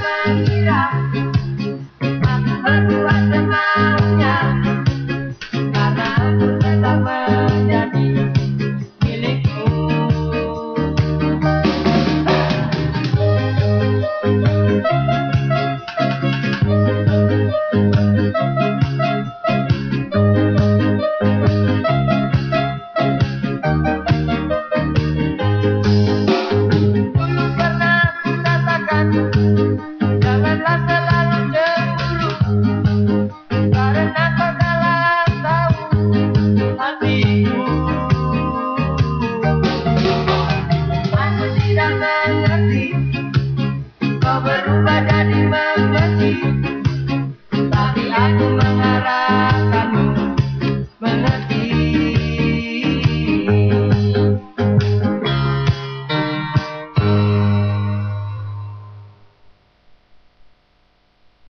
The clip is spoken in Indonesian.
la vida. Kau berubah jadi membenci Tapi aku mengerti.